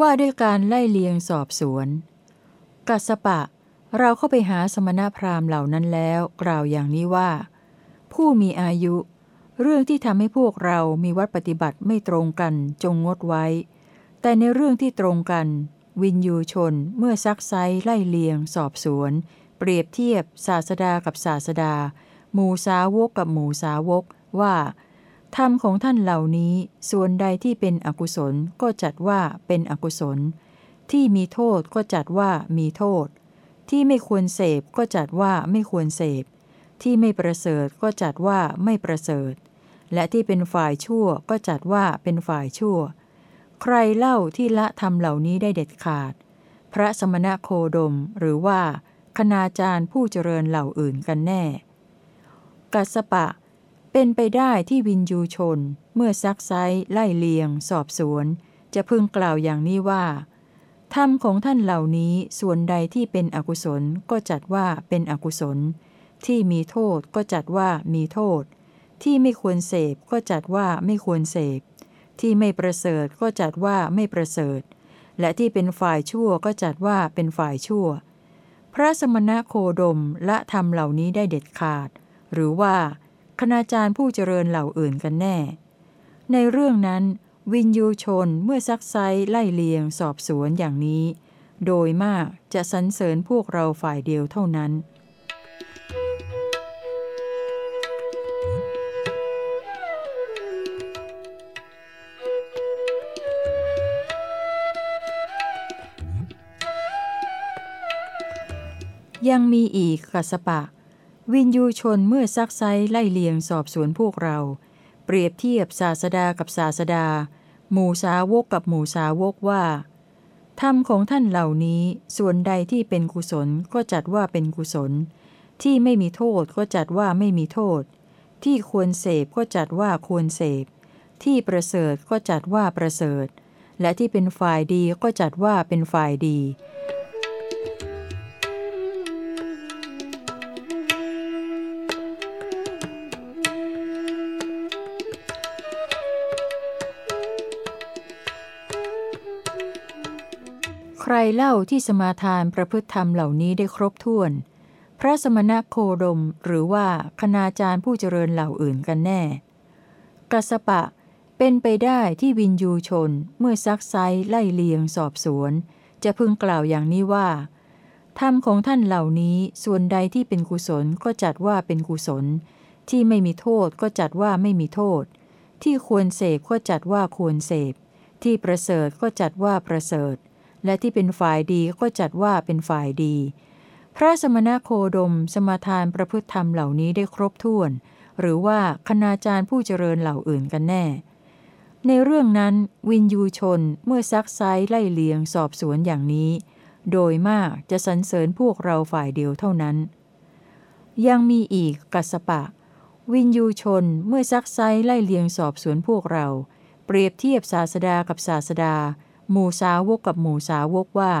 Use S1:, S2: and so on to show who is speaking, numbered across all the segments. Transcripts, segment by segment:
S1: ว่าด้วยการไล่เลียงสอบสวน กัสปะ เราเข้าไปหาสมณพราหมณ์เหล่านั้นแล้ว กล่าวอย่างนี้ว่า ผู้มีอายุ เรื่องที่ทำให้พวกเรามีวัดปฏิบัติไม่ตรงกันจงงดไว้ แต่ในเรื่องที่ตรงกัน วินยูชนเมื่อซักไซไล่เลียง สอบสวน เปรียบเทียบ ศาสดากับศาสดา หมู่สาวกกับหมู่สาวกว่า ธรรมของท่านเหล่านี้ส่วนใดที่เป็นอกุศลก็จัดว่าเป็นอกุศล ที่มีโทษก็จัดว่ามีโทษ ที่ไม่ควรเสพก็จัดว่าไม่ควรเสพ ที่ไม่ประเสริฐก็จัดว่าไม่ประเสริฐ และที่เป็นฝ่ายชั่วก็จัดว่าเป็นฝ่ายชั่ว ใครเล่าที่ละธรรมเหล่านี้ได้เด็ดขาด พระสมณะโคดมหรือว่าคณาจารย์ผู้เจริญเหล่าอื่นกันแน่ กัสปะ เป็นไปได้ที่วินยูชน เมื่อซักไซไล่เลียง สอบสวน จะพึงกล่าวอย่างนี้ว่า ธรรมของท่านเหล่านี้ส่วนใดที่เป็นอกุศลก็จัดว่าเป็นอกุศล ที่มีโทษก็จัดว่ามีโทษ ที่ไม่ควรเสพก็จัดว่าไม่ควรเสพ ที่ไม่ประเสริฐก็จัดว่าไม่ประเสริฐ และที่เป็นฝ่ายชั่วก็จัดว่าเป็นฝ่ายชั่ว พระสมณโคดมละธรรมเหล่านี้ได้เด็ดขาด หรือว่า คณาจารย์ผู้เจริญเหล่าอื่นกันแน่ ในเรื่องนั้น วินยูชนเมื่อซักไซไล่เลียงสอบสวนอย่างนี้ โดยมากจะสรรเสริญพวกเราฝ่ายเดียวเท่านั้นยังมีอีกกัสปะ วินยูชนเมื่อซักไซไล่เลียงสอบสวนพวกเรา เปรียบเทียบศาสดากับศาสดา หมู่สาวกกับหมู่สาวกว่า ธรรมของท่านเหล่านี้ส่วนใดที่เป็นกุศลก็จัดว่าเป็นกุศล ที่ไม่มีโทษก็จัดว่าไม่มีโทษ ที่ควรเสพก็จัดว่าควรเสพ ที่ประเสริฐก็จัดว่าประเสริฐ และที่เป็นฝ่ายดีก็จัดว่าเป็นฝ่ายดี รเล่าที่สมาทานประพฤติธรรมเหล่านี้ได้ครบถ้วน พระสมณโคดมหรือว่าคณาจารย์ผู้เจริญเหล่าอื่นกันแน่ กัสปะเป็นไปได้ที่วินยูชนเมื่อซักไซไล่เลียงสอบสวน จะพึงกล่าวอย่างนี้ว่า ธรรมของท่านเหล่านี้ส่วนใดที่เป็นกุศลก็จัดว่าเป็นกุศล ที่ไม่มีโทษก็จัดว่าไม่มีโทษ ที่ควรเสพก็จัดว่าควรเสพ ที่ประเสริฐก็จัดว่าประเสริฐ และที่เป็นฝ่ายดีก็จัดว่าเป็นฝ่ายดี พระสมณโคดมสมาทานประพฤติธรรมเหล่านี้ได้ครบถ้วน หรือว่าคณาจารย์ผู้เจริญเหล่าอื่นกันแน่ ในเรื่องนั้นวินยูชนเมื่อซักไซไล่เลียงสอบสวนอย่างนี้ โดยมากจะสรรเสริญพวกเราฝ่ายเดียวเท่านั้น ยังมีอีกกัสปะ วินยูชนเมื่อซักไซไล่เลียงสอบสวนพวกเรา เปรียบเทียบศาสดากับศาสดา หมู่สาวกกับหมู่สาวกว่า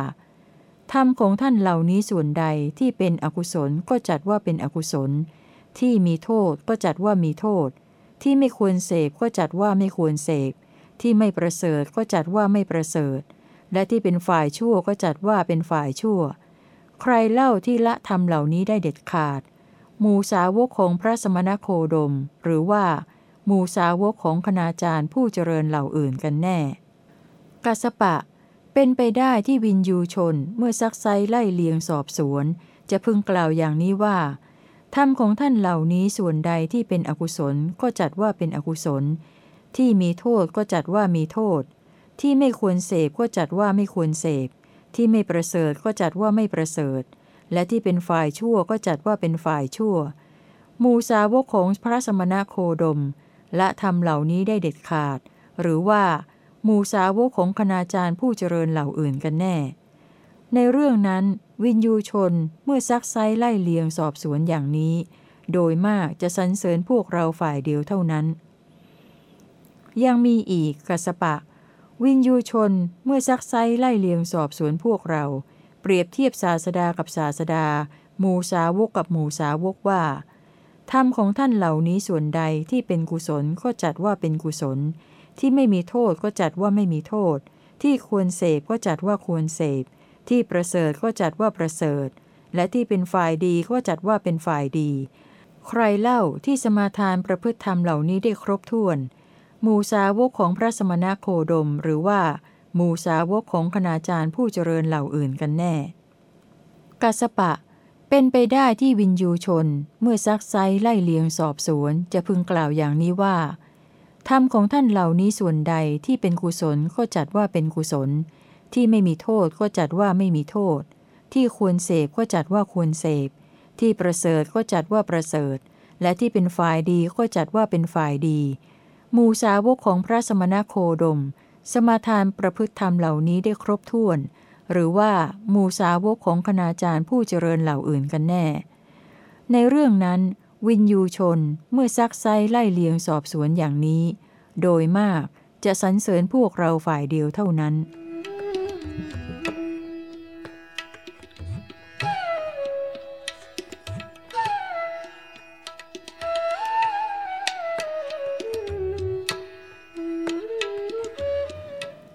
S1: ธรรมของท่านเหล่านี้ส่วนใดที่เป็นอกุศลก็จัดว่าเป็นอกุศล ที่มีโทษก็จัดว่ามีโทษ ที่ไม่ควรเสพก็จัดว่าไม่ควรเสพ ที่ไม่ประเสริฐก็จัดว่าไม่ประเสริฐ และที่เป็นฝ่ายชั่วก็จัดว่าเป็นฝ่ายชั่ว ใครเล่าที่ละธรรมเหล่านี้ได้เด็ดขาด หมู่สาวกของพระสมณโคดม หรือว่า หมู่สาวกของคณาจารย์ผู้เจริญเหล่าอื่นกันแน่ กัสปะ เป็นไปได้ที่วินยูชนเมื่อซักไซไล่เลียงสอบสวน จะพึงกล่าวอย่างนี้ว่าธรรมของท่านเหล่านี้ส่วนใดที่เป็นอกุศลก็จัดว่าเป็นอกุศล ที่มีโทษก็จัดว่ามีโทษ ที่ไม่ควรเสพก็จัดว่าไม่ควรเสพ ที่ไม่ประเสริฐก็จัดว่าไม่ประเสริฐ และที่เป็นฝ่ายชั่วก็จัดว่าเป็นฝ่ายชั่ว มูสาวกของพระสมณโคดม และทำเหล่านี้ได้เด็ดขาด หรือว่า หมู่สาวกของคณาจารย์ผู้เจริญเหล่าอื่นกันแน่ ในเรื่องนั้นวินยูชนเมื่อซักไซไล่เลียงสอบสวนอย่างนี้ โดยมากจะสรรเสริญพวกเราฝ่ายเดียวเท่านั้น ยังมีอีกกัสปะ วินยูชนเมื่อซักไซไล่เลียงสอบสวนพวกเรา เปรียบเทียบศาสดากับศาสดา หมู่สาวกกับหมู่สาวกว่าธรรมของท่านเหล่านี้ส่วนใดที่เป็นกุศลก็จัดว่าเป็นกุศล ที่ไม่มีโทษก็จัดว่าไม่มีโทษ ที่ควรเสพก็จัดว่าควรเสพ ที่ประเสริฐก็จัดว่าประเสริฐ และที่เป็นฝ่ายดีก็จัดว่าเป็นฝ่ายดี ใครเล่าที่สมาทานประพฤติธรรมเหล่านี้ได้ครบถ้วน หมู่สาวกของพระสมณโคดมหรือว่า หมู่สาวกของคณาจารย์ผู้เจริญเหล่าอื่นกันแน่ กัสปะเป็นไปได้ที่วินยูชน เมื่อซักไซไล่เลียงสอบสวน จะพึงกล่าวอย่างนี้ว่า ธรรมของท่านเหล่านี้ส่วนใดที่เป็นกุศลก็จัดว่าเป็นกุศล ที่ไม่มีโทษก็จัดว่าไม่มีโทษ ที่ควรเสพก็จัดว่าควรเสพ ที่ประเสริฐก็จัดว่าประเสริฐ และที่เป็นฝ่ายดีก็จัดว่าเป็นฝ่ายดี หมู่สาวกของพระสมณโคดม สมาทานประพฤติธรรมเหล่านี้ได้ครบถ้วน หรือว่าหมู่สาวกของคณาจารย์ผู้เจริญเหล่าอื่นกันแน่ ในเรื่องนั้น วินยูชนเมื่อซักไซไล่เลียงสอบสวนอย่างนี้ โดยมากจะสรรเสริญพวกเราฝ่ายเดียวเท่านั้น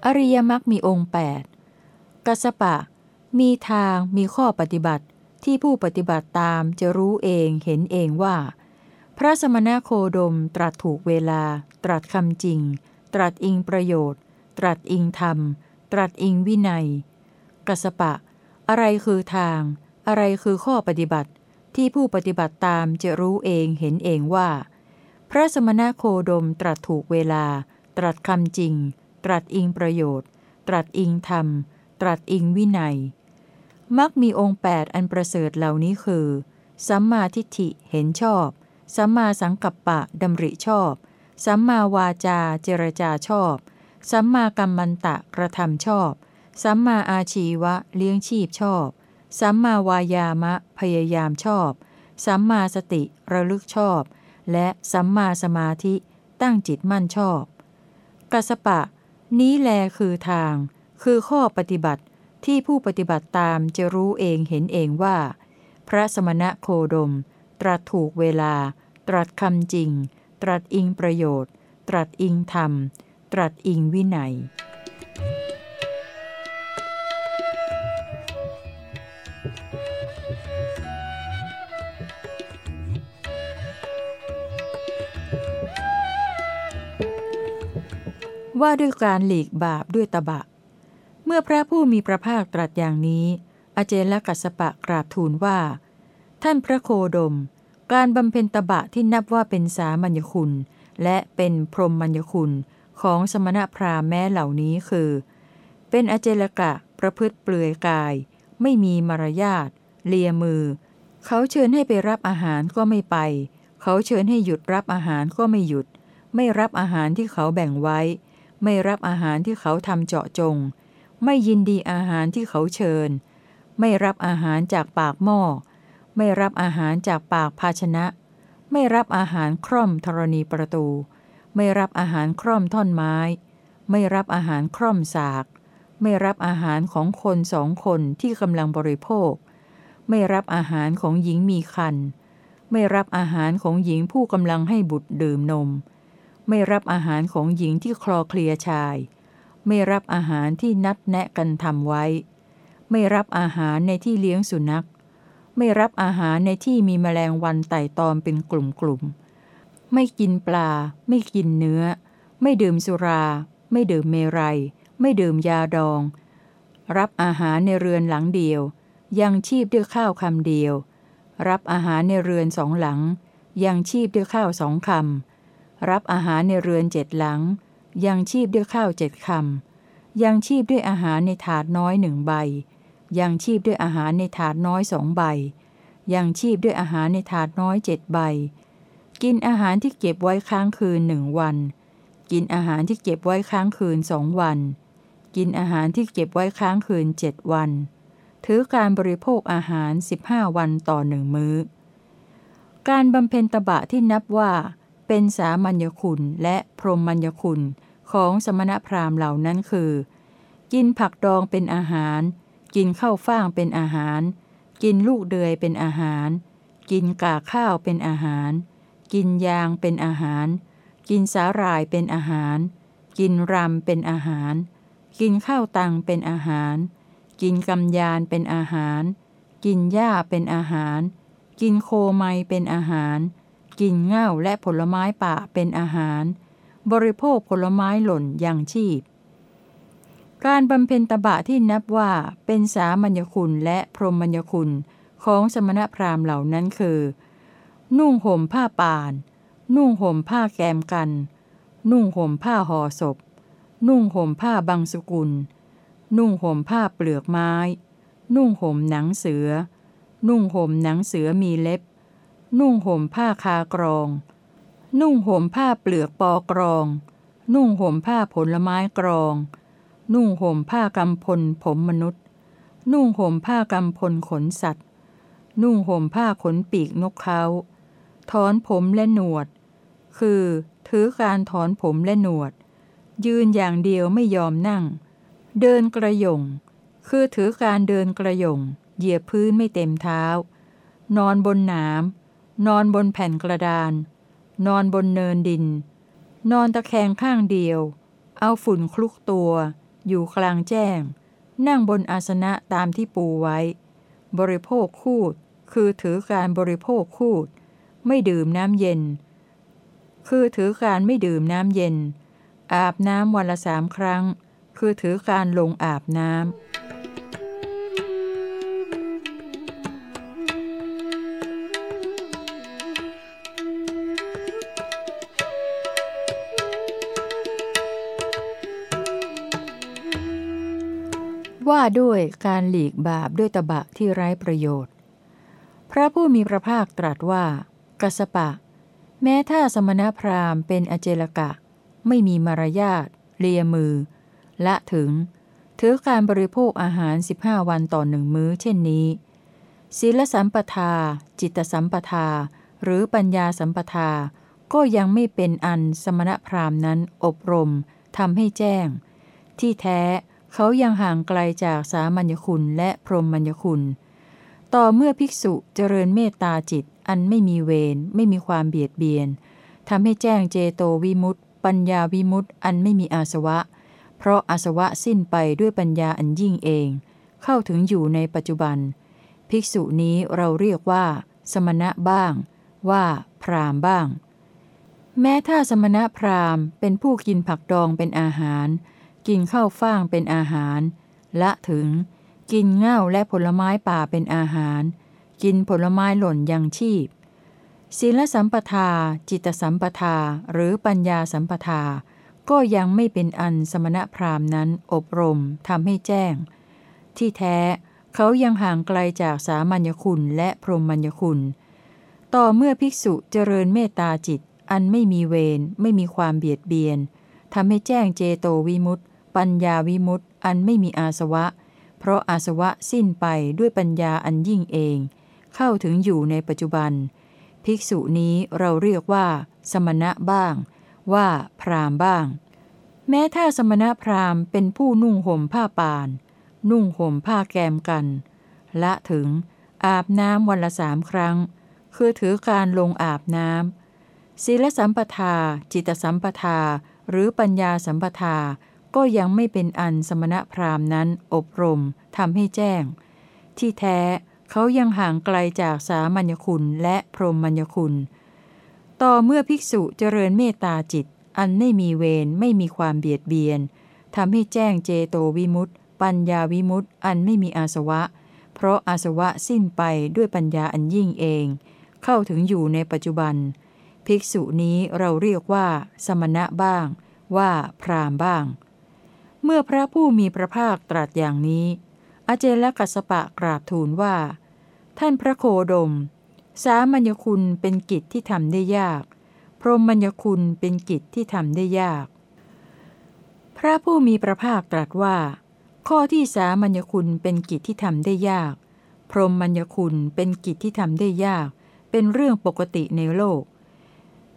S1: อริยมรรคมีองค์ 8 กัสปะ มีทางมีข้อปฏิบัติ ที่ผู้ปฏิบัติตามจะรู้เองเห็นเองว่า พระสมณโคดมตรัสถูกเวลา ตรัสคำจริง ตรัสอิงประโยชน์ ตรัสอิงธรรม ตรัสอิงวินัย กัสปะ อะไรคือทาง อะไรคือข้อปฏิบัติ ที่ผู้ปฏิบัติตามจะรู้เองเห็นเองว่า พระสมณโคดมตรัสถูกเวลา ตรัสคำจริง ตรัสอิงประโยชน์ ตรัสอิงธรรม ตรัสอิงวินัย มักมีองค์ 8 อันประเสริฐเหล่านี้คือ สัมมาทิฏฐิเห็นชอบ สัมมาสังกัปปะดำริชอบ สัมมาวาจาเจรจาชอบ สัมมากัมมันตะกระทำชอบ สัมมาอาชีวะเลี้ยงชีพชอบ สัมมาวายามะพยายามชอบ สัมมาสติระลึกชอบ และสัมมาสมาธิตั้งจิตมั่นชอบ กัสปะ นี้แลคือทาง คือข้อปฏิบัติ ที่ผู้ปฏิบัติตามจะรู้เองเห็นเองว่า พระสมณะโคดม ตรัสถูกเวลา ตรัสคำจริง ตรัสอิงประโยชน์ ตรัสอิงธรรม ตรัสอิงวินัย ว่าด้วยการหลีกบาปด้วยตบะ เมื่อพระผู้มีพระภาคตรัสอย่างนี้ อเจลกัสปะกราบทูลว่า ท่านพระโคดม การบำเพ็ญตบะที่นับว่าเป็นสามัญญคุณ และเป็นพรหมมัญญคุณของสมณพราหมณ์แม้เหล่านี้คือ เป็นอเจลกะประพฤติเปลือยกาย ไม่มีมารยาทเลียมือ เขาเชิญให้ไปรับอาหารก็ไม่ไป เขาเชิญให้หยุดรับอาหารก็ไม่หยุด ไม่รับอาหารที่เขาแบ่งไว้ ไม่รับอาหารที่เขาทำเจาะจง ไม่ยินดีอาหารที่เขาเชิญ ไม่รับอาหารจากปากหม้อ ไม่รับอาหารจากปากภาชนะ ไม่รับอาหารคร่อมธรณีประตู ไม่รับอาหารคร่อมท่อนไม้ ไม่รับอาหารคร่อมสาก ไม่รับอาหารของคนสองคนที่กำลังบริโภค ไม่รับอาหารของหญิงมีคัน ไม่รับอาหารของหญิงผู้กำลังให้บุตรดื่มนม ไม่รับอาหารของหญิงที่คลอเคลียชาย ไม่รับอาหารที่นัดแนะกันทำไว้ ไม่รับอาหารในที่เลี้ยงสุนัข ไม่รับอาหารในที่มีแมลงวันไต่ตอมเป็นกลุ่มๆ ไม่กินปลา ไม่กินเนื้อ ไม่ดื่มสุรา ไม่ดื่มเมรัย ไม่ดื่มยาดอง รับอาหารในเรือนหลังเดียว ยังชีพด้วยข้าวคำเดียว รับอาหารในเรือนสองหลัง ยังชีพด้วยข้าวสองคำรับอาหารในเรือนเจ็ดหลัง ยังชีพด้วยข้าวเจ็ดคำยังชีพด้วยอาหารในถาดน้อยหนึ่งใบ ยังชีพด้วยอาหารในถาดน้อยสองใบ ยังชีพด้วยอาหารในถาดน้อยเจ็ดใบ กินอาหารที่เก็บไว้ค้างคืนหนึ่งวัน กินอาหารที่เก็บไว้ค้างคืนสองวัน กินอาหารที่เก็บไว้ค้างคืนเจ็ดวัน ถือการบริโภคอาหารสิบห้าวันต่อหนึ่งมื้อ การบำเพ็ญตบะที่นับว่าเป็นสามัญญคุณและพรหมัญญคุณ ของสมณพราหมณ์เหล่านั้นคือ กินผักดองเป็นอาหาร กินข้าวฟ่างเป็นอาหาร กินลูกเดือยเป็นอาหาร กินกาข้าวเป็นอาหาร กินยางเป็นอาหาร กินสาหร่ายเป็นอาหาร กินรำเป็นอาหาร กินข้าวตังเป็นอาหาร กินกำยานเป็นอาหาร กินหญ้าเป็นอาหาร กินโคไมเป็นอาหาร กินเง่าและผลไม้ป่าเป็นอาหาร บริโภคผลไม้หล่นอย่างชีพ การบำเพ็ญตบะที่นับว่าเป็นสามัญญคุณและพรหมัญญคุณของสมณพราหมณ์เหล่านั้นคือ นุ่งห่มผ้าปาน นุ่งห่มผ้าแกมกัน นุ่งห่มผ้าห่อศพ นุ่งห่มผ้าบางสกุล นุ่งห่มผ้าเปลือกไม้ นุ่งห่มหนังเสือ นุ่งห่มหนังเสือมีเล็บ นุ่งห่มผ้าคากรอง นุ่งห่มผ้าเปลือกปอกรอง นุ่งห่มผ้าผลไม้กรอง นุ่งห่มผ้ากำพลผมมนุษย์ นุ่งห่มผ้ากำพลขนสัตว์ นุ่งห่มผ้าขนปีกนกเขาถอนผมและหนวด คือ ถือการถอนผมและหนวด ยืนอย่างเดียวไม่ยอมนั่ง เดินกระยงคือถือการเดินกระยงเหยียบพื้นไม่เต็มเท้า นอนบนหนามนอนบนแผ่นกระดาน นอนบนเนินดิน นอนตะแคงข้างเดียว เอาฝุ่นคลุกตัว อยู่กลางแจ้ง นั่งบนอาสนะตามที่ปูไว้ บริโภคคูด คือถือการบริโภคคูด ไม่ดื่มน้ำเย็น คือถือการไม่ดื่มน้ำเย็น อาบน้ำวันละสามครั้ง คือถือการลงอาบน้ำ ว่าด้วยการหลีกบาปด้วยตบะที่ไร้ประโยชน์ พระผู้มีพระภาคตรัสว่า กัสปะ แม้ถ้าสมณพราหมณ์เป็นอเจลกะ ไม่มีมารยาทเลียมือละถึง ถือการบริโภคอาหาร 15 วันต่อหนึ่งมื้อเช่นนี้ ศีลสัมปทา จิตสัมปทา หรือปัญญาสัมปทา ก็ยังไม่เป็นอันสมณพราหมณ์นั้นอบรมทำให้แจ้ง ที่แท้ เขายังห่างไกลจากสามัญญคุณและพรหมัญญคุณ ต่อเมื่อภิกษุเจริญเมตตาจิตอันไม่มีเวรไม่มีความเบียดเบียนทำให้แจ้งเจโตวิมุตติ ปัญญาวิมุตติอันไม่มีอาสวะ เพราะอาสวะสิ้นไปด้วยปัญญาอันยิ่งเอง เข้าถึงอยู่ในปัจจุบัน ภิกษุนี้เราเรียกว่า สมณะบ้าง ว่าพรามบ้าง แม้ถ้าสมณะพราหมณ์เป็นผู้กินผักดองเป็นอาหาร กินข้าวฟ่างเป็นอาหาร ละถึง กินเง่าและผลไม้ป่าเป็นอาหาร กินผลไม้หล่นยังชีพศีลสัมปทา จิตสัมปทา หรือปัญญาสัมปทา ก็ยังไม่เป็นอันสมณพราหมณ์นั้นอบรมทำให้แจ้ง ที่แท้เขายังห่างไกลจากสามัญคุณและพรหมัญคุณ ต่อเมื่อภิกษุเจริญเมตตาจิต อันไม่มีเวรไม่มีความเบียดเบียนทำให้แจ้งเจโตวิมุตต ปัญญาวิมุตติอันไม่มีอาสวะ เพราะอาสวะสิ้นไปด้วยปัญญาอันยิ่งเอง เข้าถึงอยู่ในปัจจุบัน ภิกษุนี้เราเรียกว่า สมณะบ้าง ว่าพรามบ้าง แม้ถ้าสมณะพราหมณ์เป็นผู้นุ่งห่มผ้าป่าน นุ่งห่มผ้าแกมกันละถึงอาบน้ำวันละสามครั้ง คือถือการลงอาบน้ำศีลสัมปทา จิตสัมปทา หรือปัญญาสัมปทา ก็ยังไม่เป็นอันสมณพราหมณ์นั้นอบรมทำให้แจ้ง ที่แท้เขายังห่างไกลจากสามัญญคุณและพรหมัญญคุณ ต่อเมื่อภิกษุเจริญเมตตาจิต อันไม่มีเวรไม่มีความเบียดเบียนทำให้แจ้งเจโตวิมุตติปัญญาวิมุตติอันไม่มีอาสวะ เพราะอาสวะสิ้นไปด้วยปัญญาอันยิ่งเอง เข้าถึงอยู่ในปัจจุบัน ภิกษุนี้เราเรียกว่า สมณะบ้าง ว่าพรามบ้าง เมื่อพระผู้มีพระภาคตรัสอย่างนี้อาเจลกัสปะกราบทูลว่า ท่านพระโคดม สามัญญคุณเป็นกิจที่ทำได้ยาก พรหมัญญคุณเป็นกิจที่ทำได้ยาก พระผู้มีพระภาคตรัสว่า ข้อที่สามัญญคุณเป็นกิจที่ทำได้ยาก พรหมัญญคุณเป็นกิจที่ทำได้ยาก เป็นเรื่องปกติในโลก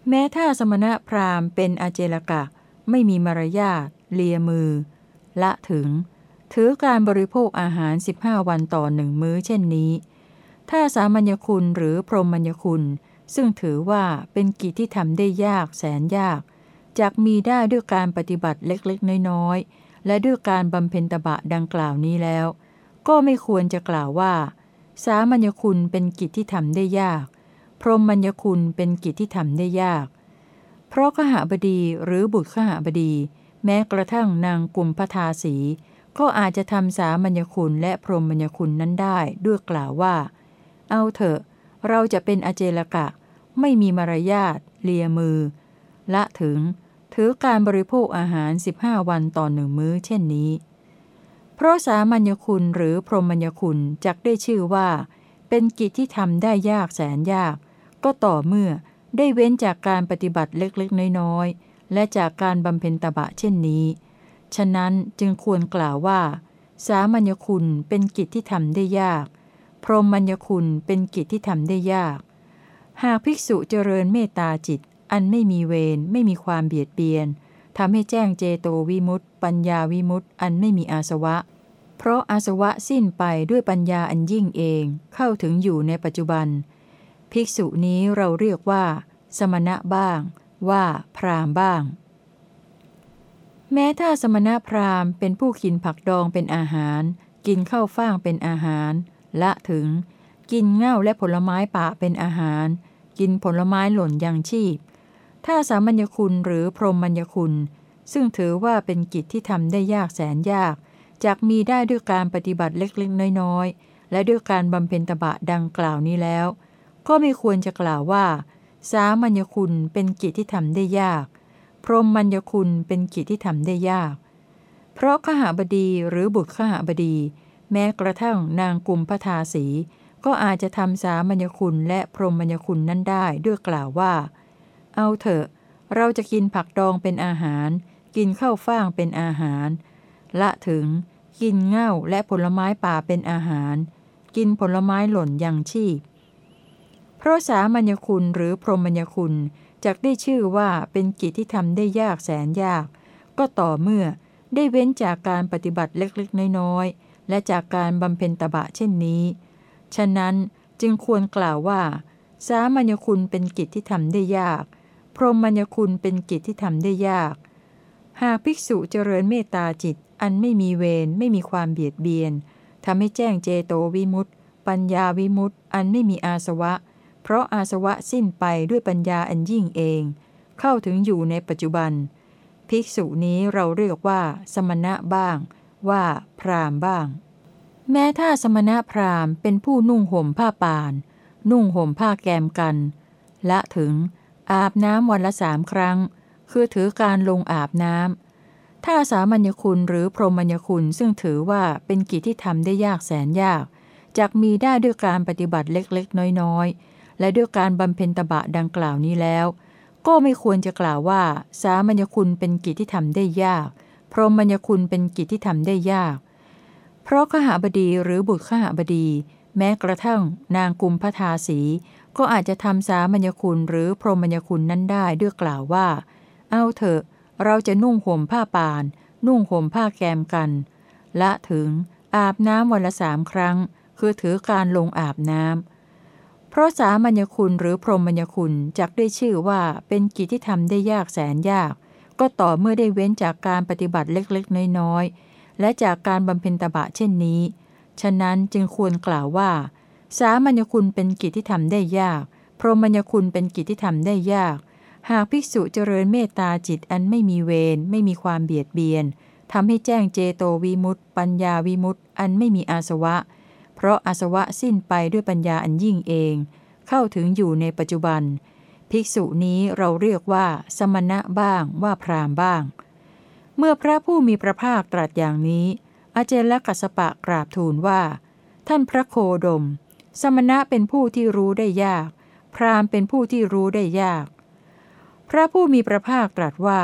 S1: แม้ถ้าสมณะพราหมณ์เป็นอาเจลกะไม่มีมารยาทเลียมือ ละถึง ถือการบริโภคอาหาร 15 วันต่อหนึ่งมื้อเช่นนี้ ถ้าสามัญญคุณหรือพรหมัญญคุณ ซึ่งถือว่าเป็นกิจที่ทำได้ยากแสนยากจากมีได้ด้วยการปฏิบัติเล็กๆ น้อยๆ และด้วยการบำเพ็ญตบะดังกล่าวนี้แล้ว ก็ไม่ควรจะกล่าวว่า สามัญญคุณเป็นกิจที่ทำได้ยาก พรหมัญญคุณเป็นกิจที่ทำได้ยาก เพราะขหบดีหรือบุตรขหบดี แม้กระทั่งนางกุมพทาสี ก็อาจจะทำสามัญญคุณและพรหมัญญคุณนั้นได้ด้วยกล่าวว่า เอาเถอะ เราจะเป็นอเจลกะ ไม่มีมารยาทเลียมือ ละถึง ถือการบริโภคอาหาร 15 วันต่อหนึ่งมื้อเช่นนี้ เพราะสามัญญคุณหรือพรหมัญญคุณจักได้ชื่อว่า เป็นกิจที่ทำได้ยากแสนยาก ก็ต่อเมื่อได้เว้นจากการปฏิบัติเล็กๆ น้อยๆ และจากการบำเพ็ญตบะเช่นนี้ ฉะนั้นจึงควรกล่าวว่า สามัญญคุณเป็นกิจที่ทำได้ยาก พรหมัญญคุณเป็นกิจที่ทำได้ยาก หากภิกษุเจริญเมตตาจิต อันไม่มีเวรไม่มีความเบียดเบียนทำให้แจ้งเจโตวิมุตติปัญญาวิมุตติอันไม่มีอาสวะ เพราะอาสวะสิ้นไปด้วยปัญญาอันยิ่งเองเข้าถึงอยู่ในปัจจุบัน ภิกษุนี้เราเรียกว่า สมณะบ้าง ว่าพรามบ้าง แม้ถ้าสมณะพราหมณ์เป็นผู้กินผักดองเป็นอาหาร กินข้าวฟ่างเป็นอาหาร ละถึง กินเง่าและผลไม้ป่าเป็นอาหาร กินผลไม้หล่นยังชีพ ถ้าสามัญญคุณหรือพรหมัญญคุณ ซึ่งถือว่าเป็นกิจที่ทำได้ยากแสนยากจากมีได้ด้วยการปฏิบัติเล็กๆ น้อยๆ และด้วยการบำเพ็ญตบะดังกล่าวนี้แล้ว ก็ไม่ควรจะกล่าวว่า สามัญญคุณเป็นกิจที่ทำได้ยาก พรหมัญญคุณเป็นกิจที่ทำได้ยาก เพราะขหาบดีหรือบุตรขหาบดี แม้กระทั่งนางกุมพทาสีก็อาจจะทำสามัญญคุณและพรหมัญญคุณนั้นได้ด้วยกล่าวว่า เอาเถอะ เราจะกินผักดองเป็นอาหาร กินข้าวฟ่างเป็นอาหาร ละถึง กินเง่าและผลไม้ป่าเป็นอาหาร กินผลไม้หล่นยังชีพ เพราะสามัญคุณหรือพรหมัญคุณจักได้ชื่อว่าเป็นกิจที่ทำได้ยากแสนยาก ก็ต่อเมื่อได้เว้นจากการปฏิบัติเล็กๆ น้อยๆ และจากการบำเพ็ญตบะเช่นนี้ ฉะนั้นจึงควรกล่าวว่า สามัญคุณเป็นกิจที่ทำได้ยาก พรหมัญญคุณเป็นกิจที่ทำได้ยาก หากภิกษุเจริญเมตตาจิตอันไม่มีเวรไม่มีความเบียดเบียนทำให้แจ้งเจโตวิมุตติปัญญาวิมุตติอันไม่มีอาสวะ เพราะอาสวะสิ้นไปด้วยปัญญาอันยิ่งเอง เข้าถึงอยู่ในปัจจุบัน ภิกษุนี้เราเรียกว่า สมณะบ้าง ว่า พรามบ้าง แม้ถ้าสมณะพราหมณ์เป็นผู้นุ่งห่มผ้าป่าน นุ่งห่มผ้าแกมกันและถึงอาบน้ำวันละสามครั้ง คือถือการลงอาบน้ำ ถ้าสามัญญคุณหรือพรหมัญญคุณซึ่งถือว่าเป็นกิจที่ทำได้ยากแสนยาก จากมีได้ด้วยการปฏิบัติเล็กๆ น้อยๆ และด้วยการบำเพ็ญตบะดังกล่าวนี้แล้ว ก็ไม่ควรจะกล่าวว่า สามัญญคุณเป็นกิจที่ทำได้ยาก พรหมัญญคุณเป็นกิจที่ทำได้ยาก เพราะขหบดีหรือบุตรขหบดี แม้กระทั่งนางกุมพทาสี ก็อาจจะทำสามัญญคุณหรือพรหมัญญคุณนั้นได้ด้วยกล่าวว่า เอาเถอะ เราจะนุ่งห่มผ้าปาน นุ่งห่มผ้าแกมกันละถึงอาบน้ำวันละสามครั้ง คือถือการลงอาบน้ำ เพราะสามัญญคุณหรือพรหมัญญคุณจักได้ชื่อว่าเป็นกิจที่ทำได้ยากแสนยาก ก็ต่อเมื่อได้เว้นจากการปฏิบัติเล็กๆ น้อยๆ และจากการบำเพ็ญตบะเช่นนี้ ฉะนั้นจึงควรกล่าวว่า สามัญญคุณเป็นกิจที่ทำได้ยาก พรหมัญญคุณเป็นกิจที่ทำได้ยาก หากภิกษุเจริญเมตตาจิตอันไม่มีเวรไม่มีความเบียดเบียนทำให้แจ้งเจโตวิมุตติปัญญาวิมุตติอันไม่มีอาสวะ เพราะอาสวะสิ้นไปด้วยปัญญาอันยิ่งเอง เข้าถึงอยู่ในปัจจุบัน ภิกษุนี้เราเรียกว่า สมณะบ้างว่าพรามบ้าง เมื่อพระผู้มีพระภาคตรัสอย่างนี้ อาเจลกัสสปะกราบทูลว่า ท่านพระโคดม สมณะเป็นผู้ที่รู้ได้ยาก พรามเป็นผู้ที่รู้ได้ยาก พระผู้มีพระภาคตรัสว่า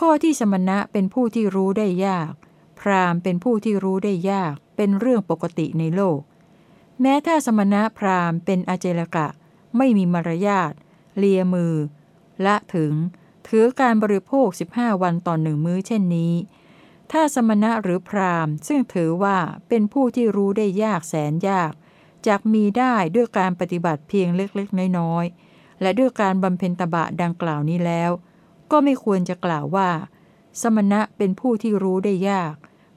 S1: ข้อที่สมณะเป็นผู้ที่รู้ได้ยาก พรามเป็นผู้ที่รู้ได้ยาก เป็นเรื่องปกติในโลก แม้ถ้าสมณะพราหมณ์เป็นอาเจลกะ ไม่มีมารยาทเลียมือ ละถึง ถือการบริโภค 15 วันต่อหนึ่งมื้อเช่นนี้ ถ้าสมณะหรือพราหมณ์ ซึ่งถือว่าเป็นผู้ที่รู้ได้ยากแสนยากจากมีได้ด้วยการปฏิบัติเพียงเล็กๆ น้อยๆ และด้วยการบำเพ็ญตบะดังกล่าวนี้แล้ว ก็ไม่ควรจะกล่าวว่า สมณะเป็นผู้ที่รู้ได้ยาก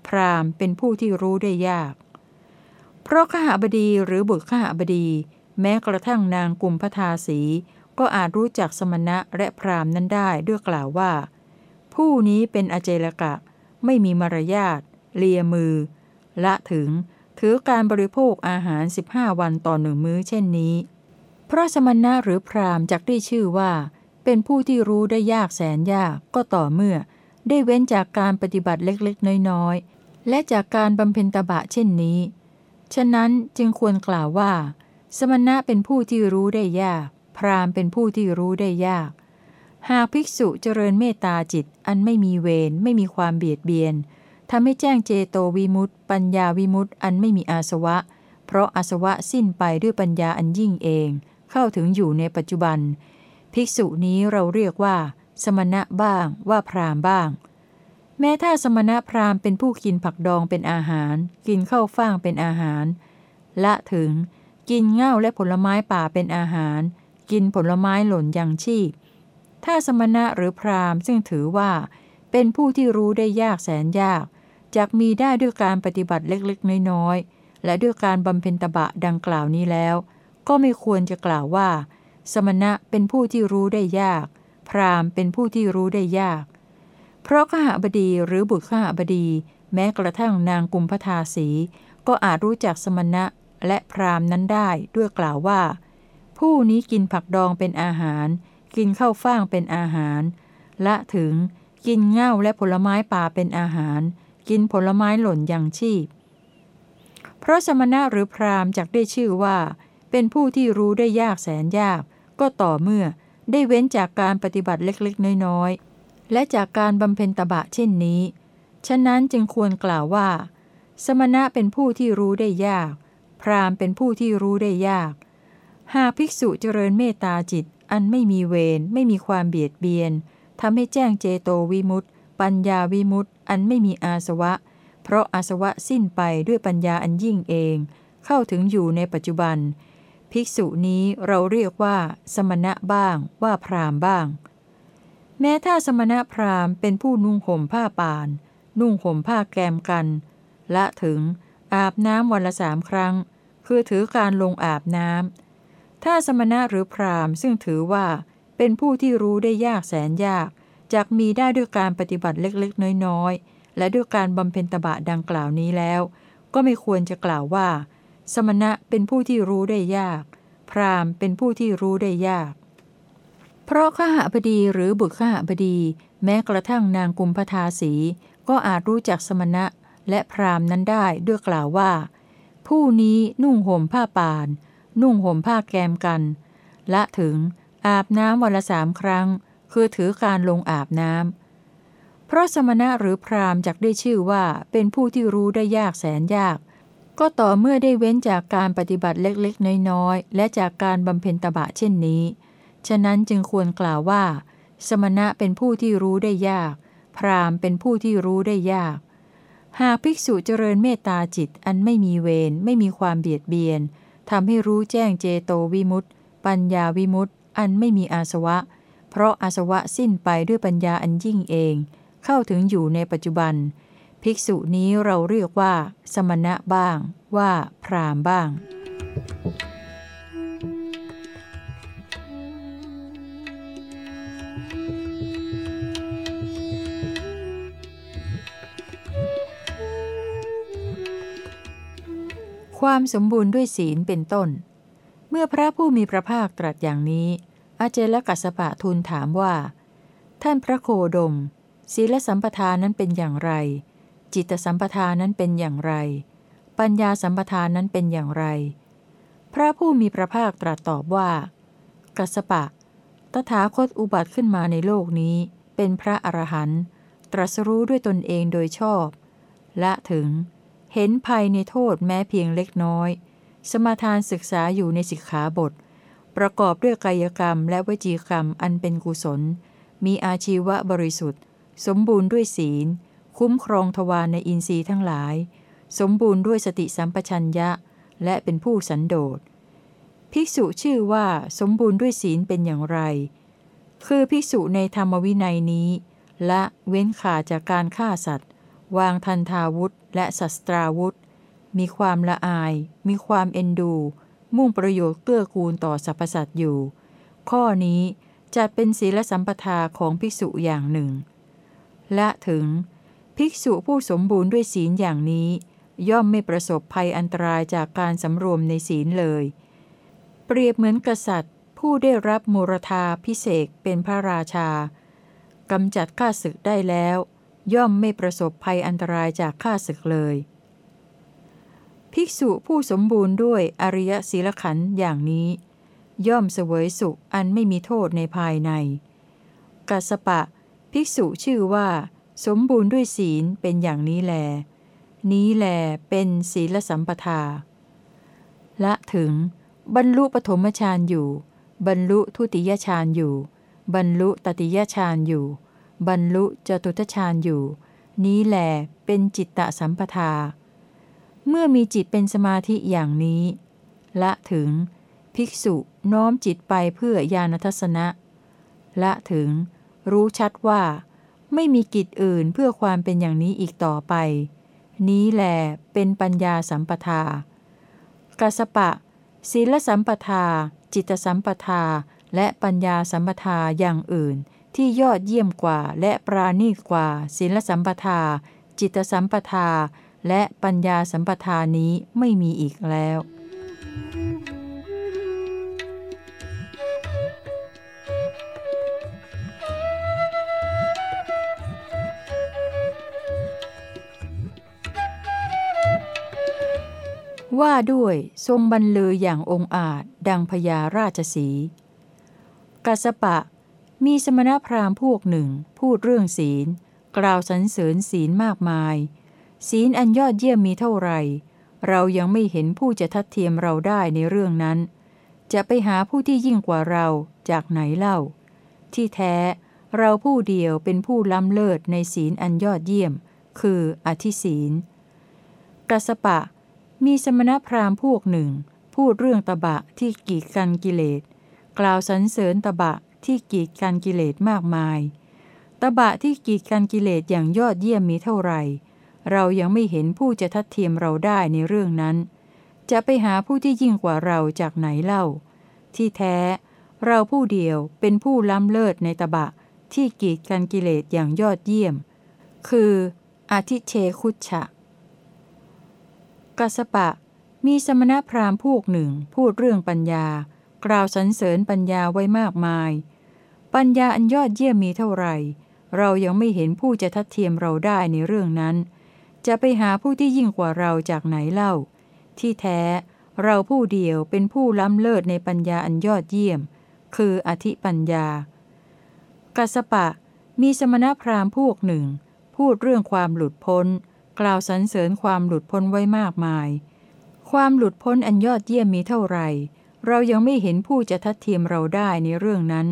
S1: พราหมณ์เป็นผู้ที่รู้ได้ยาก เพราะข้าบดีหรือบุตรข้าบดี แม้กระทั่งนางกุมพทาสีก็อาจรู้จักสมณะและพราหมณ์นั้นได้ด้วยกล่าวว่า ผู้นี้เป็นอเจลกะ ไม่มีมารยาทเลียมือ ละถึงถือการบริโภคอาหาร 15 วันต่อหนึ่งมื้อเช่นนี้ เพราะสมณะหรือพราหมณ์จักได้ชื่อว่า เป็นผู้ที่รู้ได้ยากแสนยากก็ต่อเมื่อ ได้เว้นจากการปฏิบัติเล็กๆ น้อยๆ และจากการบำเพ็ญตบะเช่นนี้ ฉะนั้นจึงควรกล่าวว่า สมณะเป็นผู้ที่รู้ได้ยาก พรามเป็นผู้ที่รู้ได้ยาก หากภิกษุเจริญเมตตาจิตอันไม่มีเวรไม่มีความเบียดเบียนทำให้แจ้งเจโตวิมุตต์ปัญญาวิมุตต์อันไม่มีอาสวะ เพราะอาสวะสิ้นไปด้วยปัญญาอันยิ่งเอง เข้าถึงอยู่ในปัจจุบัน ภิกษุนี้เราเรียกว่า สมณะบ้างว่าพรามบ้าง แม้ถ้าสมณะพราหมณ์เป็นผู้กินผักดองเป็นอาหาร กินข้าวฟ่างเป็นอาหาร ละถึงกินเง่าและผลไม้ป่าเป็นอาหาร กินผลไม้หล่นยังชีพ ถ้าสมณะหรือพราหมณ์ซึ่งถือว่า เป็นผู้ที่รู้ได้ยากแสนยากจักมีได้ด้วยการปฏิบัติเล็กๆ น้อยๆ และด้วยการบำเพ็ญตบะดังกล่าวนี้แล้ว ก็ไม่ควรจะกล่าวว่า สมณะเป็นผู้ที่รู้ได้ยาก พราหมณ์เป็นผู้ที่รู้ได้ยาก เพราะข้าบดีหรือบุตรข้าบดี แม้กระทั่งนางกุมพทาสี ก็อาจรู้จักสมณะและพราหมณ์นั้นได้ด้วยกล่าวว่า ผู้นี้กินผักดองเป็นอาหาร กินข้าวฟ่างเป็นอาหาร ละถึงกินเง่าและผลไม้ป่าเป็นอาหาร กินผลไม้หล่นยังชีพ เพราะสมณะหรือพราหมณ์จักได้ชื่อว่า เป็นผู้ที่รู้ได้ยากแสนยาก ก็ต่อเมื่อ ได้เว้นจากการปฏิบัติเล็กๆ น้อยๆ และจากการบำเพ็ญตบะเช่นนี้ ฉะนั้นจึงควรกล่าวว่า สมณะเป็นผู้ที่รู้ได้ยาก พราหมณ์เป็นผู้ที่รู้ได้ยาก หากภิกษุเจริญเมตตาจิต อันไม่มีเวรไม่มีความเบียดเบียนทำให้แจ้งเจโตวิมุตติ ปัญญาวิมุตต์อันไม่มีอาสวะ เพราะอาสวะสิ้นไปด้วยปัญญาอันยิ่งเอง เข้าถึงอยู่ในปัจจุบัน ภิกษุนี้เราเรียกว่า สมณะบ้างว่าพรามบ้าง แม้ถ้าสมณะพรามเป็นผู้นุ่งห่มผ้าป่าน นุ่งห่มผ้าแกมกัน ละถึงอาบน้ำวันละสามครั้ง คือถือการลงอาบน้ำถ้าสมณะหรือพรามซึ่งถือว่าเป็นผู้ที่รู้ได้ยากแสนยากจักมีได้ด้วยการปฏิบัติเล็กๆ น้อยๆ และด้วยการบำเพ็ญตบะดังกล่าวนี้แล้ว ก็ไม่ควรจะกล่าวว่า สมณะเป็นผู้ที่รู้ได้ยาก พราหมณ์เป็นผู้ที่รู้ได้ยาก เพราะข้าหบดีหรือบุตรข้าหบดี แม้กระทั่งนางกุมพทาสี ก็อาจรู้จักสมณะและพราหมณ์นั้นได้ด้วยกล่าวว่า ผู้นี้นุ่งห่มผ้าป่าน นุ่งห่มผ้าแกมกัน ละถึงอาบน้ำวันละสามครั้ง คือถือการลงอาบน้ำเพราะสมณะหรือพราหมณ์จักได้ชื่อว่าเป็นผู้ที่รู้ได้ยากแสนยาก ก็ต่อเมื่อได้เว้นจากการปฏิบัติเล็กๆ น้อยๆ และจากการบำเพ็ญตบะเช่นนี้ ฉะนั้นจึงควรกล่าวว่า สมณะเป็นผู้ที่รู้ได้ยาก พราหมณ์เป็นผู้ที่รู้ได้ยาก หากภิกษุเจริญเมตตาจิตอันไม่มีเวรไม่มีความเบียดเบียนทำให้รู้แจ้งเจโตวิมุตต์ปัญญาวิมุตต์อันไม่มีอาสวะ เพราะอาสวะสิ้นไปด้วยปัญญาอันยิ่งเอง เข้าถึงอยู่ในปัจจุบัน ภิกษุนี้เราเรียกว่า สมณะบ้าง ว่าพรามบ้าง ความสมบูรณ์ด้วยศีลเป็นต้น เมื่อพระผู้มีพระภาคตรัสอย่างนี้ อาเจลกัสปะทูลถามว่า ท่านพระโคดม ศีลสัมปทานนั้นเป็นอย่างไร จิตสัมปทานนั้นเป็นอย่างไร ปัญญาสัมปทานนั้นเป็นอย่างไร พระผู้มีพระภาคตรัสตอบว่า กัสปะ ตถาคตอุบัติขึ้นมาในโลกนี้ เป็นพระอรหันต์ตรัสรู้ด้วยตนเองโดยชอบ และถึง เห็นภัยในโทษแม้เพียงเล็กน้อย สมาทานศึกษาอยู่ในสิกขาบท ประกอบด้วยกายกรรมและวจีกรรมอันเป็นกุศล มีอาชีวะบริสุทธิ์ สมบูรณ์ด้วยศีล คุ้มครองทวารในอินทรีย์ทั้งหลาย สมบูรณ์ด้วยสติสัมปชัญญะ และเป็นผู้สันโดษ ภิกษุชื่อว่าสมบูรณ์ด้วยศีลเป็นอย่างไร คือภิกษุในธรรมวินัยนี้ และเว้นขาจากการฆ่าสัตว์ วางทันทาวุธและศัตราวุธ มีความละอาย มีความเอ็นดู มุ่งประโยชน์เกื้อกูลต่อสรรพสัตว์อยู่ ข้อนี้จะเป็นศีลสัมปทาของภิกษุอย่างหนึ่ง และถึง ภิกษุผู้สมบูรณ์ด้วยศีลอย่างนี้ ย่อมไม่ประสบภัยอันตรายจากการสำรวมในศีลเลย เปรียบเหมือนกษัตริย์ ผู้ได้รับมูรธาพิเศษเป็นพระราชากำจัดข้าศึกได้แล้ว ย่อมไม่ประสบภัยอันตรายจากข้าศึกเลย ภิกษุผู้สมบูรณ์ด้วยอริยศีลขันธ์อย่างนี้ ย่อมเสวยสุขอันไม่มีโทษในภายใน กัสปะ ภิกษุชื่อว่า สมบูรณ์ด้วยศีลเป็นอย่างนี้แล นี้แลเป็นศีลสัมปทา ละถึง บรรลุปฐมฌานอยู่ บรรลุทุติยฌานอยู่ บรรลุตติยฌานอยู่ บรรลุจตุตฌานอยู่ นี้แลเป็นจิตตสัมปทา เมื่อมีจิตเป็นสมาธิอย่างนี้ ละถึง ภิกษุน้อมจิตไปเพื่อญาณทัศนะ ละถึง รู้ชัดว่า ไม่มีกิจอื่นเพื่อความเป็นอย่างนี้อีกต่อไป นี้แหลเป็นปัญญาสัมปทากัสปะ ศีลสัมปทา จิตสัมปทา และปัญญาสัมปทาอย่างอื่น ที่ยอดเยี่ยมกว่าและปราณีตกว่า ศีลสัมปทา จิตสัมปทา และปัญญาสัมปทานี้ไม่มีอีกแล้ว ว่าด้วยทรงบรรลืออย่างองอาจดังพญาราชสี กัสปะ มีสมณพราหมณ์พวกหนึ่ง พูดเรื่องศีล กล่าวสรรเสริญศีลมากมาย ศีลอันยอดเยี่ยมมีเท่าไหร่ เรายังไม่เห็นผู้จะทัดเทียมเราได้ในเรื่องนั้น จะไปหาผู้ที่ยิ่งกว่าเราจากไหนเล่า ที่แท้เราผู้เดียวเป็นผู้ล้ำเลิศในศีลอันยอดเยี่ยม คืออธิศีล กัสปะ มีสมณพราหมณ์พวกหนึ่ง พูดเรื่องตบะที่กีดกันกิเลส กล่าวสรรเสริญตบะที่กีดกันกิเลสมากมาย ตบะที่กีดกันกิเลสอย่างยอดเยี่ยมมีเท่าไหร่ เรายังไม่เห็นผู้จะทัดเทียมเราได้ในเรื่องนั้น จะไปหาผู้ที่ยิ่งกว่าเราจากไหนเล่า ที่แท้ เราผู้เดียวเป็นผู้ล้ำเลิศในตบะที่กีดกันกิเลสอย่างยอดเยี่ยม คืออาทิเชคุชะ กัสปะ มีสมณพราหมณ์พวกหนึ่งพูดเรื่องปัญญา กล่าวสรรเสริญปัญญาไว้มากมาย ปัญญาอันยอดเยี่ยมมีเท่าไหร่ เรายังไม่เห็นผู้จะทัดเทียมเราได้ในเรื่องนั้น จะไปหาผู้ที่ยิ่งกว่าเราจากไหนเล่า ที่แท้เราผู้เดียวเป็นผู้ล้ำเลิศในปัญญาอันยอดเยี่ยม คืออธิปัญญา กัสปะ มีสมณพราหมณ์พวกหนึ่ง พูดเรื่องความหลุดพ้น กล่าวสรรเสริญความหลุดพ้นไว้มากมาย ความหลุดพ้นอันยอดเยี่ยมมีเท่าไหร่ เรายังไม่เห็นผู้จะทัดเทียมเราได้ในเรื่องนั้น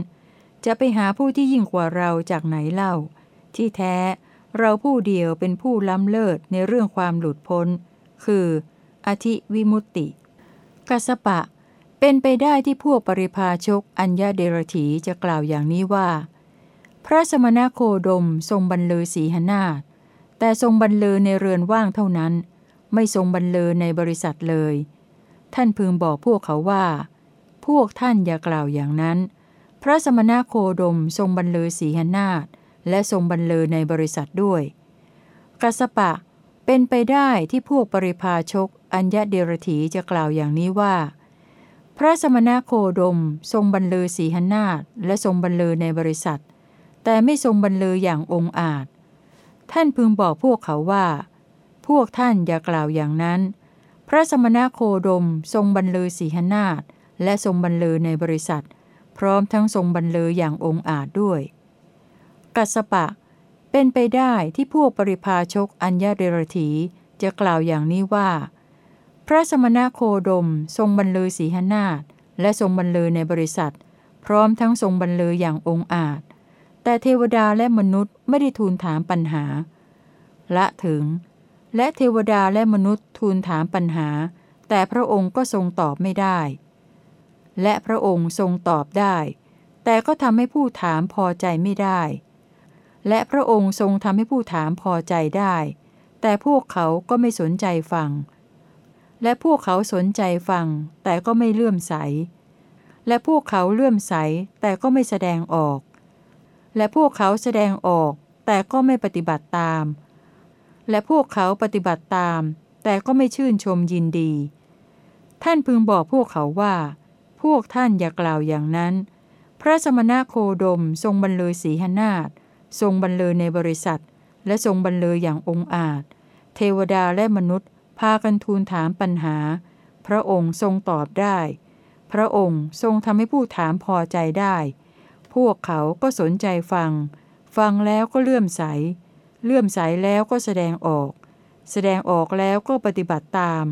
S1: จะไปหาผู้ที่ยิ่งกว่าเราจากไหนเล่า ที่แท้ เราผู้เดียวเป็นผู้ล้ำเลิศในเรื่องความหลุดพ้น คือ อธิวิมุตติ กัสปะ เป็นไปได้ที่พวกปริพาชกอัญญาเดรถีจะกล่าวอย่างนี้ว่า พระสมณโคดมทรงบรรลือสีหนาถ แต่ทรงบรรเลอในเรือนว่างเท่านั้น ไม่ทรงบรรเลอในบริษัทเลย ท่านพึงบอกพวกเขาว่า พวกท่านอย่ากล่าวอย่างนั้น พระสมณโคดมทรงบรรเลอสีหนาถและทรงบรรเลอในบริษัทด้วย กัสปะเป็นไปได้ที่พวกปริพาชก อัญญเดรถีจะกล่าวอย่างนี้ว่า พระสมณโคดมทรงบรรลือสีหนาถและทรงบรรลือในบริษัท แต่ไม่ทรงบรรลืออย่างองอาจ ท่านพึงบอกพวกเขาว่า พวกท่านอย่ากล่าวอย่างนั้น พระสมณโคดมทรงบรรลือสีหนาถและทรงบรรลือในบริษัท พร้อมทั้งทรงบรรลืออย่างองอาจด้วย กัสปะ เป็นไปได้ที่พวกปริพาชกอัญญาเดรถีจะกล่าวอย่างนี้ว่า พระสมณโคดมทรงบรรลือสีหนาถและทรงบรรลือในบริษัท พร้อมทั้งทรงบรรลืออย่างองอาจ แต่เทวดาและมนุษย์ไม่ได้ทูลถามปัญหา ละถึง และเทวดาและมนุษย์ทูลถามปัญหา แต่พระองค์ก็ทรงตอบไม่ได้ และพระองค์ทรงตอบได้ แต่ก็ทำให้ผู้ถามพอใจไม่ได้ และพระองค์ทรงทำให้ผู้ถามพอใจได้ แต่พวกเขาก็ไม่สนใจฟัง และพวกเขาสนใจฟัง แต่ก็ไม่เลื่อมใส และพวกเขาเลื่อมใสแต่ก็ไม่แสดงออก และพวกเขาแสดงออก แต่ก็ไม่ปฏิบัติตาม และพวกเขาปฏิบัติตาม แต่ก็ไม่ชื่นชมยินดี ท่านพึงบอกพวกเขาว่า พวกท่านอย่ากล่าวอย่างนั้น พระสมณะโคดมทรงบรรเลยสีหนาฏทรงบรรเลยในบริษัท และทรงบรรเลยอย่างองอาจ เทวดาและมนุษย์ พากันทูลถามปัญหา พระองค์ทรงตอบได้ พระองค์ทรงทำให้ผู้ถามพอใจได้ พวกเขาก็สนใจฟัง ฟังแล้วก็เลื่อมใส เลื่อมใสแล้วก็แสดงออก แสดงออกแล้วก็ปฏิบัติตาม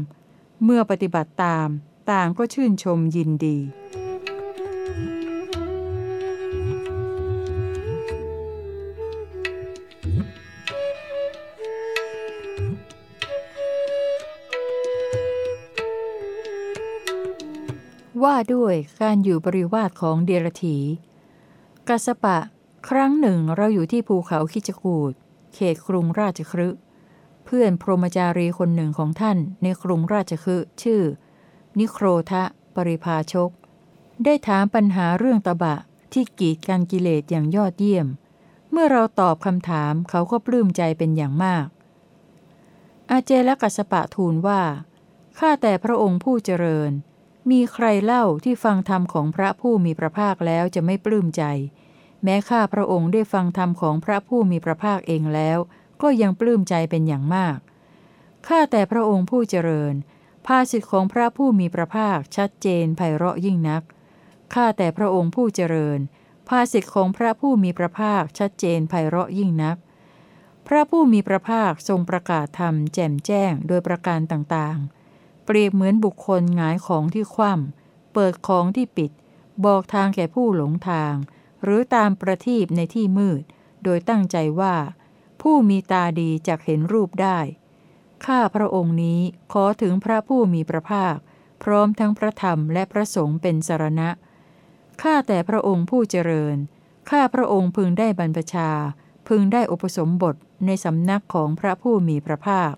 S1: เมื่อปฏิบัติตาม ต่างก็ชื่นชมยินดี ว่าด้วยการอยู่บริวาสของเดรถี กัสปะ ครั้งหนึ่งเราอยู่ที่ภูเขาคิจกูดเขตกรุงราชครึเพื่อนพรหมจารีคนหนึ่งของท่านในกรุงราชคฤชื่อ นิโครทะ ปริภาชก ได้ถามปัญหาเรื่องตบะที่กีดกันกิเลสอย่างยอดเยี่ยม เมื่อเราตอบคำถามเขาก็ปลื้มใจเป็นอย่างมาก อาเจและกัสปะทูลว่า ข้าแต่พระองค์ผู้เจริญ มีใครเล่าที่ฟังธรรมของพระผู้มีพระภาคแล้วจะไม่ปลื้มใจ แม้ข้าพระองค์ได้ฟังธรรมของพระผู้มีพระภาคเองแล้ว ก็ยังปลื้มใจเป็นอย่างมาก ข้าแต่พระองค์ผู้เจริญ ภาสิทธิของพระผู้มีพระภาคชัดเจนไพเราะยิ่งนัก ข้าแต่พระองค์ผู้เจริญ ภาสิทธิของพระผู้มีพระภาคชัดเจนไพเราะยิ่งนัก พระผู้มีพระภาคทรงประกาศธรรมแจ่มแจ้งโดยประการต่างๆ เปรียบเหมือนบุคคลหงายของที่คว่ำเปิดของที่ปิด บอกทางแก่ผู้หลงทาง หรือตามประทีปในที่มืด โดยตั้งใจว่า ผู้มีตาดีจะเห็นรูปได้ ข้าพระองค์นี้ขอถึงพระผู้มีพระภาค พร้อมทั้งพระธรรมและพระสงฆ์เป็นสารณะ ข้าแต่พระองค์ผู้เจริญ ข้าพระองค์พึงได้บรรพชา พึงได้อุปสมบทในสำนักของพระผู้มีพระภาค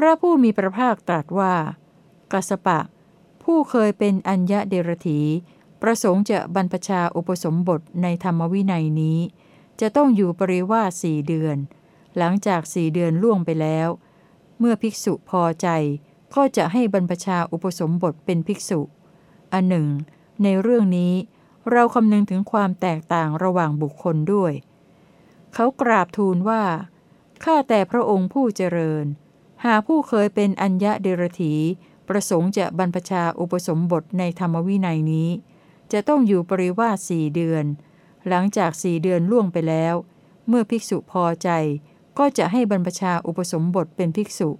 S1: พระผู้มีพระภาคตรัสว่า กัสปะ ผู้เคยเป็นอัญญะเดรถี ประสงค์จะบรรพชาอุปสมบทในธรรมวินัยนี้ จะต้องอยู่ปริวาสสี่เดือน หลังจากสี่เดือนล่วงไปแล้ว เมื่อภิกษุพอใจก็จะให้บรรพชาอุปสมบทเป็นภิกษุ อันหนึ่ง ในเรื่องนี้เราคำนึงถึงความแตกต่างระหว่างบุคคลด้วย เขากราบทูลว่า ข้าแต่พระองค์ผู้เจริญ หากผู้เคยเป็นอัญญะเดรถี ประสงค์จะบรรพชาอุปสมบทในธรรมวินัยนี้ จะต้องอยู่ปริวาสสี่เดือน หลังจากสี่เดือนล่วงไปแล้ว เมื่อภิกษุพอใจ ก็จะให้บรรพชาอุปสมบทเป็นภิกษุ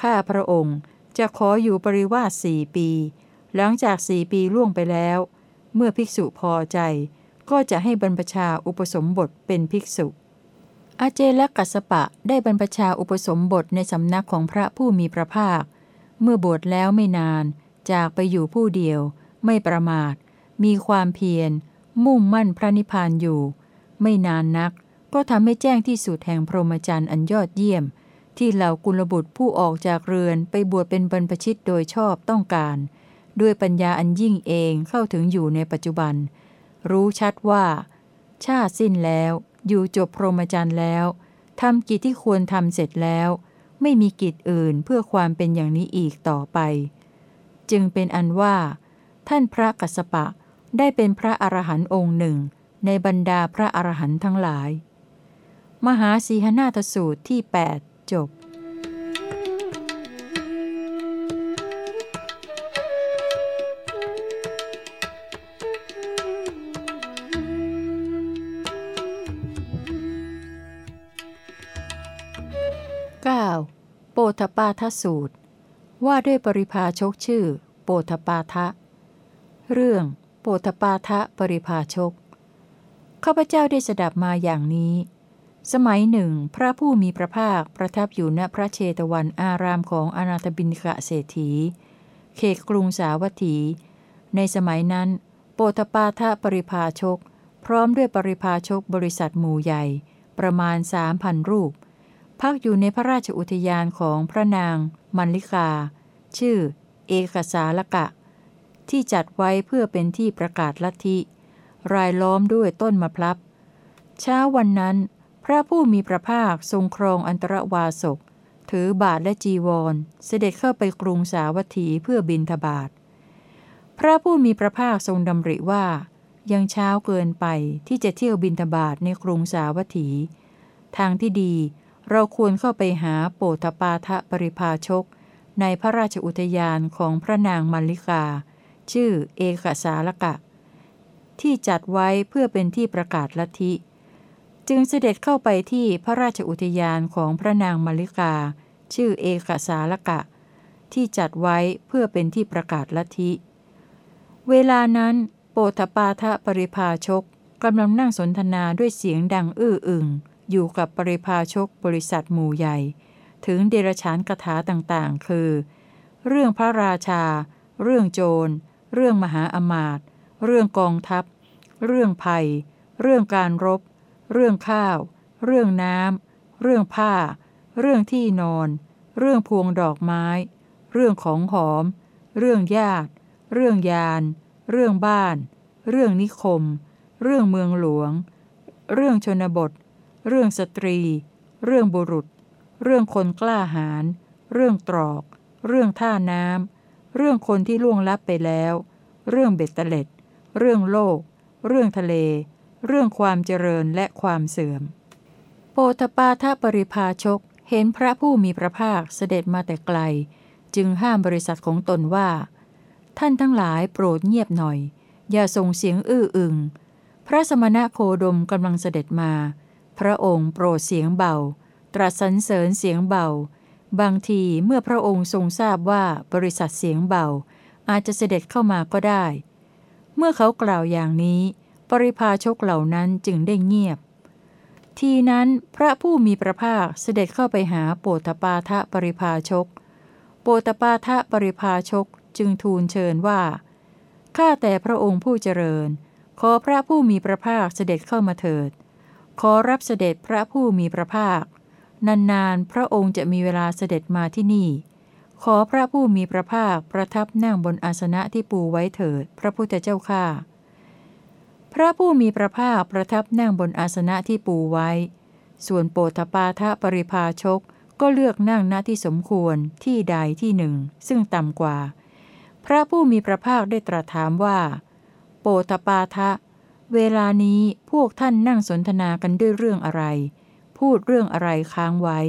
S1: ข้าพระองค์จะขออยู่ปริวาสสี่ปี หลังจากสี่ปีล่วงไปแล้ว เมื่อภิกษุพอใจ ก็จะให้บรรพชาอุปสมบทเป็นภิกษุ อาเจและกัสปะได้บรรพชาอุปสมบทในสำนักของพระผู้มีพระภาค เมื่อบวชแล้วไม่นาน จากไปอยู่ผู้เดียว ไม่ประมาท มีความเพียร มุ่งมั่นพระนิพพานอยู่ ไม่นานนัก ก็ทำให้แจ้งที่สุดแห่งพรหมจรรย์อันยอดเยี่ยม ที่เหล่ากุลบุตรผู้ออกจากเรือนไปบวชเป็นบรรพชิตโดยชอบต้องการ ด้วยปัญญาอันยิ่งเองเข้าถึงอยู่ในปัจจุบัน รู้ชัดว่า ชาติสิ้นแล้ว อยู่จบพรหมจรรย์แล้วทำกิจที่ควรทำเสร็จแล้ว ไม่มีกิจอื่นเพื่อความเป็นอย่างนี้อีกต่อไป จึงเป็นอันว่า ท่านพระกัสสปะได้เป็นพระอรหันต์องค์หนึ่ง ในบรรดาพระอรหันต์ทั้งหลาย มหาสีหนาทสูตรที่ 8 จบ ธปาทสูตร ว่าด้วยปริพาชกชื่อ โปธปาทะ เรื่องโปธปาทะปริพาชก ข้าพเจ้าได้สดับมาอย่างนี้ สมัยหนึ่ง พระผู้มีพระภาคประทับอยู่ณพระเชตวันอารามของอนาถบินกะเศรษฐี เขตกรุงสาวัตถี ในสมัยนั้น โปธปาทะปริพาชก พร้อมด้วยปริพาชกบริษัทหมู่ใหญ่ ประมาณสามพันรูป พักอยู่ในพระราชอุทยานของพระนาง มัลลิกา ชื่อ เอกสาลกะ ที่จัดไว้เพื่อเป็นที่ประกาศลัทธิ รายล้อมด้วยต้นมะพร้าวเช้าวันนั้น พระผู้มีพระภาคทรงครองอันตรวาสก ถือบาทและจีวร เสด็จเข้าไปกรุงสาวัตถีเพื่อบินทบาท พระผู้มีพระภาคทรงดำริว่ายังเช้าเกินไปที่จะเที่ยวบินทบาทในกรุงสาวัตถี ทางที่ดี เราควรเข้าไปหาโปธปาทะปริภาชก ในพระราชอุทยานของพระนางมัลลิกา ชื่อเอกสาลกะ ที่จัดไว้เพื่อเป็นที่ประกาศลัทธิ จึงเสด็จเข้าไปที่พระราชอุทยานของพระนางมัลลิกา ชื่อเอกสาลกะ ที่จัดไว้เพื่อเป็นที่ประกาศลัทธิ เวลานั้นโปธปาทะปริภาชกกำลังนั่งสนทนาด้วยเสียงดังอื้ออึง อยู่กับปริพาชกบริษัทหมู่ใหญ่ ถึงเดรฉานคาถาต่างๆ คือ เรื่องพระราชา เรื่องโจร เรื่องมหาอมาตย์เรื่องกองทัพ เรื่องภัย เรื่องการรบ เรื่องข้าว เรื่องน้ำ เรื่องผ้า เรื่องที่นอน เรื่องพวงดอกไม้ เรื่องของหอม เรื่องญาติ เรื่องยาน เรื่องบ้าน เรื่องนิคม เรื่องเมืองหลวง เรื่องชนบท เรื่องสตรี เรื่องบุรุษ เรื่องคนกล้าหาญ เรื่องตรอก เรื่องท่าน้ำ เรื่องคนที่ล่วงลับไปแล้ว เรื่องเบ็ดเตล็ด เรื่องโลก เรื่องทะเล เรื่องความเจริญและความเสื่อม โปตปาทปริภาชกเห็นพระผู้มีพระภาคเสด็จมาแต่ไกล จึงห้ามบริษัทของตนว่า ท่านทั้งหลายโปรดเงียบหน่อย อย่าส่งเสียงอื้ออึง พระสมณะโคดมกำลังเสด็จมา พระองค์โปรดเสียงเบา ตรัสสรรเสริญเสียงเบา บางทีเมื่อพระองค์ทรงทราบว่าบริษัทเสียงเบา อาจจะเสด็จเข้ามาก็ได้ เมื่อเขากล่าวอย่างนี้ ปริพาชกเหล่านั้นจึงได้เงียบ ทีนั้นพระผู้มีพระภาคเสด็จเข้าไปหาโปตปาทะปริพาชก โปตปาทะปริพาชกจึงทูลเชิญว่า ข้าแต่พระองค์ผู้เจริญ ขอพระผู้มีพระภาคเสด็จเข้ามาเถิด ขอรับเสด็จพระผู้มีพระภาค นานๆ พระองค์จะมีเวลาเสด็จมาที่นี่ ขอพระผู้มีพระภาคประทับนั่งบนอาสนะที่ปูไว้เถิด พระพุทธเจ้าข้าพระผู้มีพระภาคประทับนั่งบนอาสนะที่ปูไว้ ส่วนโปตปาทะปริภาชกก็เลือกนั่งณที่สมควรที่ใดที่หนึ่ง ซึ่งต่ำกว่า พระผู้มีพระภาคได้ตรัสถามว่า โปตปาทะ เวลานี้พวกท่านนั่งสนทนากันด้วยเรื่องอะไร พูดเรื่องอะไรค้างไว้